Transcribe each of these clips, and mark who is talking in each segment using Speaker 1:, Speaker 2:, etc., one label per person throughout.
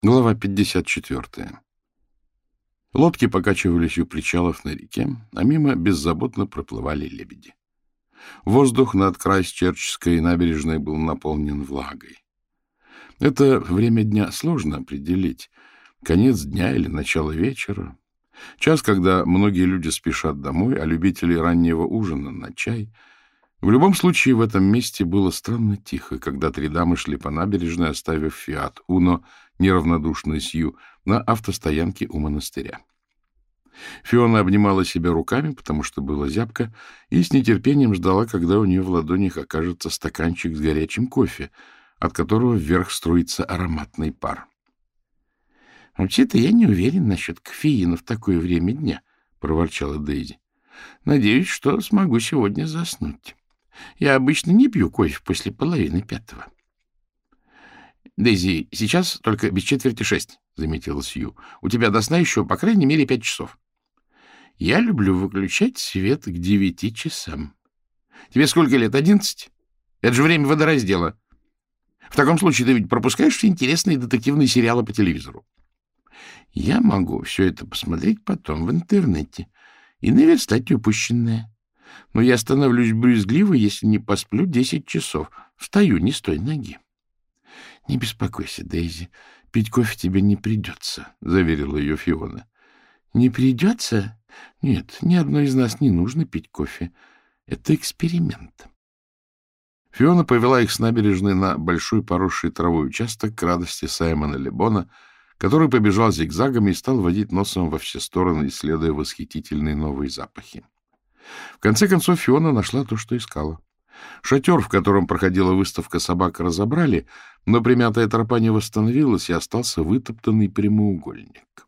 Speaker 1: Глава 54. Лодки покачивались у причалов на реке, а мимо беззаботно проплывали лебеди. Воздух над Крайсчерчской набережной был наполнен влагой. Это время дня сложно определить. Конец дня или начало вечера. Час, когда многие люди спешат домой, а любители раннего ужина на чай. В любом случае, в этом месте было странно тихо, когда три дамы шли по набережной, оставив «Фиат Уно» неравнодушную Сью, на автостоянке у монастыря. Фиона обнимала себя руками, потому что была зябко, и с нетерпением ждала, когда у нее в ладонях окажется стаканчик с горячим кофе, от которого вверх струится ароматный пар. — Вообще-то я не уверен насчет кофеина в такое время дня, — проворчала Дейзи. — Надеюсь, что смогу сегодня заснуть. Я обычно не пью кофе после половины пятого. — Дейзи, сейчас только без четверти шесть, — заметила Сью. — У тебя до сна еще, по крайней мере, пять часов. — Я люблю выключать свет к девяти часам. — Тебе сколько лет? Одиннадцать? Это же время водораздела. В таком случае ты ведь пропускаешь все интересные детективные сериалы по телевизору. Я могу все это посмотреть потом в интернете и наверстать упущенное. Но я становлюсь брюзгливо, если не посплю десять часов. Встаю не с той ноги. — Не беспокойся, Дейзи, пить кофе тебе не придется, — заверила ее Фиона. — Не придется? Нет, ни одной из нас не нужно пить кофе. Это эксперимент. Фиона повела их с набережной на большой поросший травой участок к радости Саймона Лебона, который побежал зигзагами и стал водить носом во все стороны, исследуя восхитительные новые запахи. В конце концов Фиона нашла то, что искала. Шатер, в котором проходила выставка собак, разобрали, но примятая тропа не восстановилась, и остался вытоптанный прямоугольник.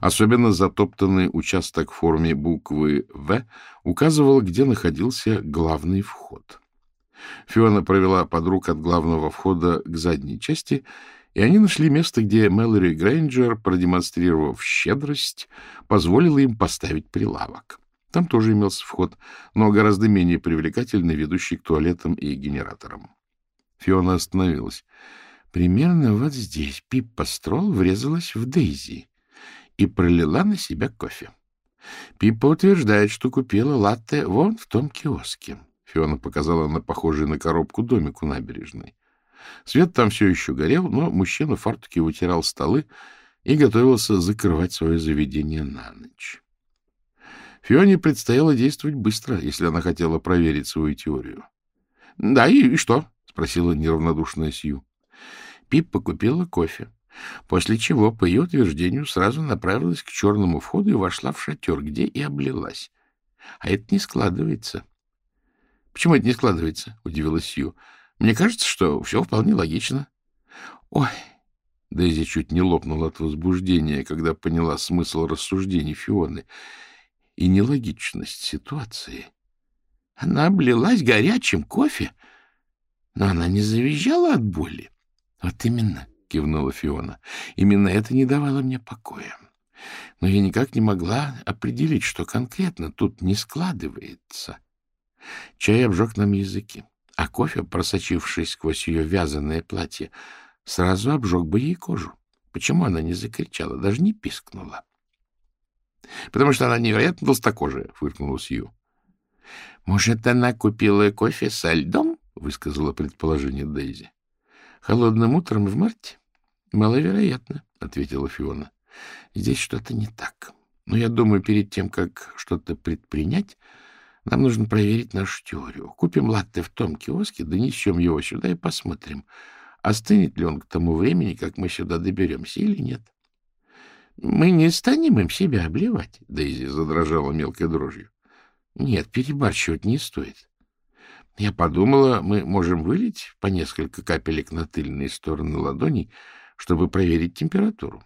Speaker 1: Особенно затоптанный участок в форме буквы «В» указывал, где находился главный вход. Фиона провела подруг от главного входа к задней части, и они нашли место, где Мэлори Грейнджер, продемонстрировав щедрость, позволила им поставить прилавок. Там тоже имелся вход, но гораздо менее привлекательный, ведущий к туалетам и генераторам. Фиона остановилась. Примерно вот здесь Пиппа Строл врезалась в Дейзи и пролила на себя кофе. Пиппа утверждает, что купила латте вон в том киоске. Фиона показала на похожий на коробку домик у набережной. Свет там все еще горел, но мужчина в фартуке вытирал столы и готовился закрывать свое заведение на ночь. Фионе предстояло действовать быстро, если она хотела проверить свою теорию. — Да, и, и что? — спросила неравнодушная Сью. Пиппа купила кофе, после чего, по ее утверждению, сразу направилась к черному входу и вошла в шатер, где и облилась. А это не складывается. — Почему это не складывается? — удивилась Сью. — Мне кажется, что все вполне логично. — Ой! Дейзи чуть не лопнула от возбуждения, когда поняла смысл рассуждений Фионы — и нелогичность ситуации. Она облилась горячим кофе, но она не завизжала от боли. — Вот именно, — кивнула Фиона, — именно это не давало мне покоя. Но я никак не могла определить, что конкретно тут не складывается. Чай обжег нам языки, а кофе, просочившись сквозь ее вязаное платье, сразу обжег бы ей кожу. Почему она не закричала, даже не пискнула? — Потому что она невероятно толстокожая, — фыркнула Сью. — Может, она купила кофе со льдом? — высказала предположение Дейзи. — Холодным утром в марте? — Маловероятно, — ответила Фиона. — Здесь что-то не так. Но я думаю, перед тем, как что-то предпринять, нам нужно проверить нашу теорию. Купим латте в том киоске, донесем его сюда и посмотрим, остынет ли он к тому времени, как мы сюда доберемся или нет. — Мы не станем им себя обливать, — Дейзи задрожала мелкой дрожью. — Нет, перебарщивать не стоит. Я подумала, мы можем вылить по несколько капелек на тыльные стороны ладоней, чтобы проверить температуру.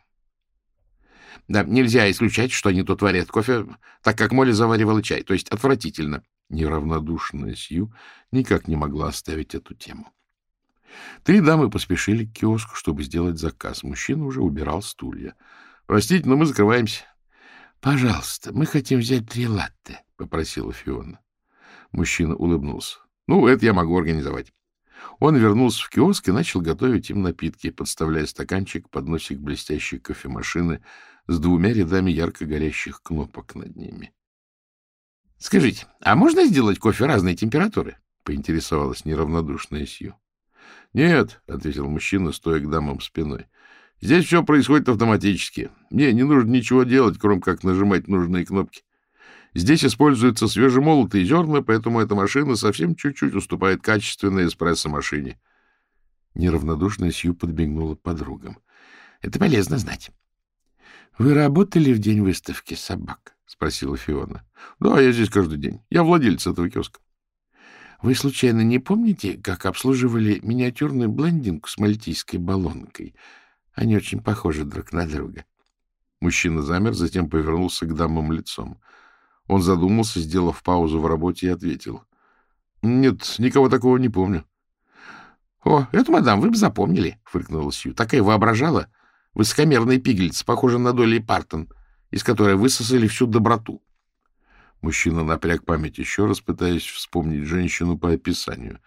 Speaker 1: Да, нельзя исключать, что они тут варят кофе, так как Молли заваривала чай, то есть отвратительно. Неравнодушная Сью никак не могла оставить эту тему. Три дамы поспешили к киоску, чтобы сделать заказ. Мужчина уже убирал стулья. Простите, но мы закрываемся. — Пожалуйста, мы хотим взять три латте, — попросила Фиона. Мужчина улыбнулся. — Ну, это я могу организовать. Он вернулся в киоск и начал готовить им напитки, подставляя стаканчик под носик блестящей кофемашины с двумя рядами ярко горящих кнопок над ними. — Скажите, а можно сделать кофе разной температуры? — поинтересовалась неравнодушная Сью. — Нет, — ответил мужчина, стоя к дамам спиной. — Здесь все происходит автоматически. Мне не нужно ничего делать, кроме как нажимать нужные кнопки. Здесь используются свежемолотые зерна, поэтому эта машина совсем чуть-чуть уступает качественной эспрессо-машине. Неравнодушная Сью подбегнула подругам. — Это полезно знать. — Вы работали в день выставки собак? — спросила Фиона. — Да, я здесь каждый день. Я владелец этого киоска. — Вы случайно не помните, как обслуживали миниатюрную блондинку с мальтийской баллонкой? Они очень похожи друг на друга. Мужчина замер, затем повернулся к дамам лицом. Он задумался, сделав паузу в работе, и ответил. — Нет, никого такого не помню. — О, эту мадам вы бы запомнили, — фыркнула Сью. — Такая воображала. Высокомерная пиглица, похожа на Долли Партон, из которой высосали всю доброту. Мужчина напряг память еще раз, пытаясь вспомнить женщину по описанию.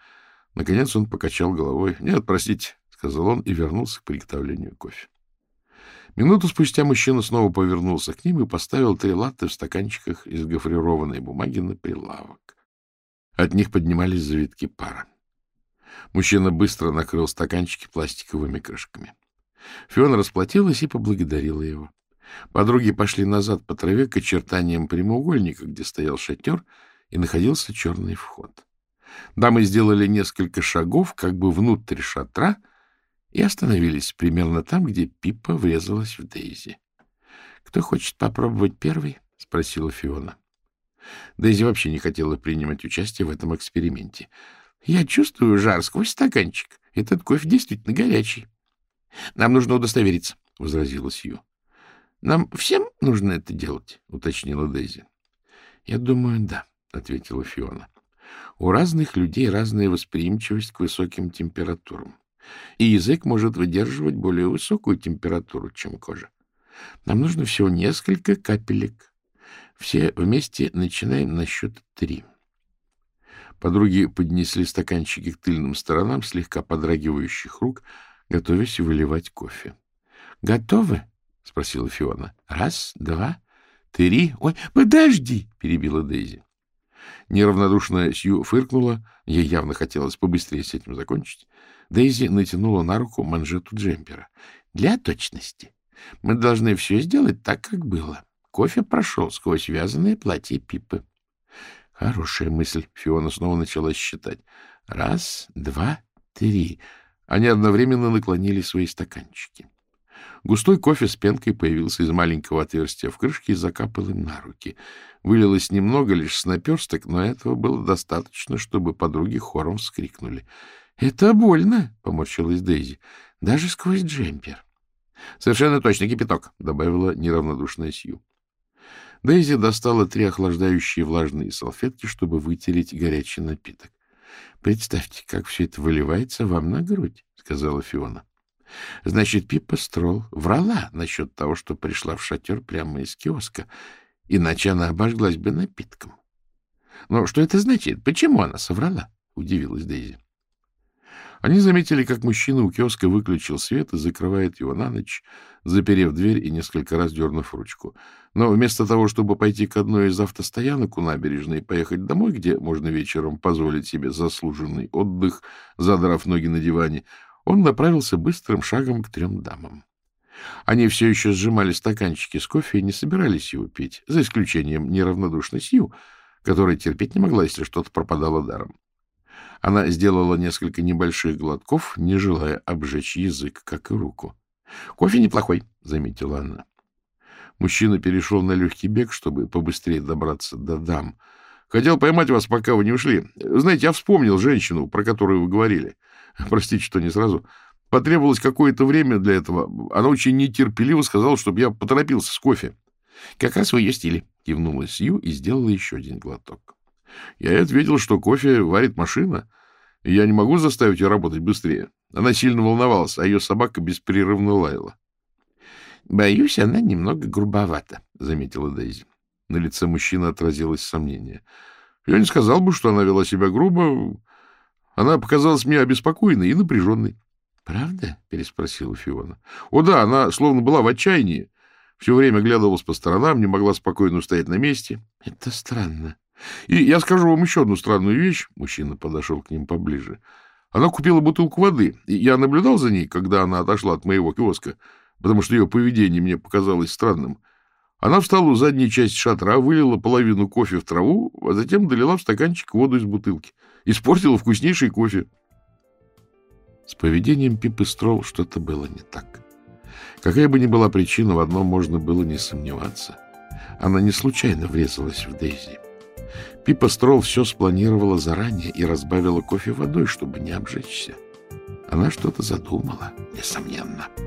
Speaker 1: Наконец он покачал головой. — Нет, простите, — сказал он и вернулся к приготовлению кофе. Минуту спустя мужчина снова повернулся к ним и поставил три латты в стаканчиках из гофрированной бумаги на прилавок. От них поднимались завитки пара. Мужчина быстро накрыл стаканчики пластиковыми крышками. Фиона расплатилась и поблагодарила его. Подруги пошли назад по траве к очертаниям прямоугольника, где стоял шатер и находился черный вход. Дамы сделали несколько шагов как бы внутрь шатра — и остановились примерно там, где Пиппа врезалась в Дейзи. — Кто хочет попробовать первый? — спросила Фиона. Дейзи вообще не хотела принимать участие в этом эксперименте. — Я чувствую жар сквозь стаканчик. Этот кофе действительно горячий. — Нам нужно удостовериться, — возразила Сью. — Нам всем нужно это делать, — уточнила Дейзи. — Я думаю, да, — ответила Фиона. — У разных людей разная восприимчивость к высоким температурам и язык может выдерживать более высокую температуру, чем кожа. Нам нужно всего несколько капелек. Все вместе начинаем на счет три. Подруги поднесли стаканчики к тыльным сторонам слегка подрагивающих рук, готовясь выливать кофе. — Готовы? — спросила Фиона. — Раз, два, три... — Ой, подожди! — перебила Дейзи. Неравнодушная Сью фыркнула. Ей явно хотелось побыстрее с этим закончить. Дейзи натянула на руку манжету джемпера. — Для точности. Мы должны все сделать так, как было. Кофе прошел сквозь вязаное платье Пипы. Хорошая мысль. Фиона снова начала считать. Раз, два, три. Они одновременно наклонили свои стаканчики. Густой кофе с пенкой появился из маленького отверстия в крышке и закапал им на руки. Вылилось немного, лишь с наперсток, но этого было достаточно, чтобы подруги хором вскрикнули. — Это больно, — поморщилась Дейзи, — даже сквозь джемпер. — Совершенно точно кипяток, — добавила неравнодушная Сью. Дейзи достала три охлаждающие влажные салфетки, чтобы вытереть горячий напиток. — Представьте, как все это выливается вам на грудь, — сказала Фиона. — Значит, Пиппа Строл врала насчет того, что пришла в шатер прямо из киоска, иначе она обожглась бы напитком. — Но что это значит? Почему она соврала? — удивилась Дейзи. Они заметили, как мужчина у киоска выключил свет и закрывает его на ночь, заперев дверь и несколько раз дернув ручку. Но вместо того, чтобы пойти к одной из автостоянок у набережной и поехать домой, где можно вечером позволить себе заслуженный отдых, задрав ноги на диване, он направился быстрым шагом к трем дамам. Они все еще сжимали стаканчики с кофе и не собирались его пить, за исключением неравнодушной Сью, которая терпеть не могла, если что-то пропадало даром. Она сделала несколько небольших глотков, не желая обжечь язык, как и руку. — Кофе неплохой, — заметила она. Мужчина перешел на легкий бег, чтобы побыстрее добраться до дам. — Хотел поймать вас, пока вы не ушли. Знаете, я вспомнил женщину, про которую вы говорили. Простите, что не сразу. Потребовалось какое-то время для этого. Она очень нетерпеливо сказала, чтобы я поторопился с кофе. — Как раз в ее стиле, — кивнула Сью и сделала еще один глоток. Я ответил, что кофе варит машина, и я не могу заставить ее работать быстрее. Она сильно волновалась, а ее собака беспрерывно лаяла. — Боюсь, она немного грубовата, — заметила Дейзи. На лице мужчины отразилось сомнение. — Я не сказал бы, что она вела себя грубо. Она показалась мне обеспокоенной и напряженной.
Speaker 2: — Правда?
Speaker 1: — переспросила Фиона. — О да, она словно была в отчаянии. Все время глядывалась по сторонам, не могла спокойно стоять на месте.
Speaker 2: — Это странно.
Speaker 1: И я скажу вам еще одну странную вещь. Мужчина подошел к ним поближе. Она купила бутылку воды, и я наблюдал за ней, когда она отошла от моего киоска, потому что ее поведение мне показалось странным. Она встала у задней части шатра, вылила половину кофе в траву, а затем долила в стаканчик воду из бутылки. Испортила вкуснейший кофе.
Speaker 2: С поведением Пипы Строл что-то было не так. Какая бы ни была причина, в одном можно было не сомневаться. Она не случайно врезалась в Дейзи. Пипа Строл все спланировала заранее и разбавила кофе водой, чтобы не обжечься. Она что-то задумала, несомненно. —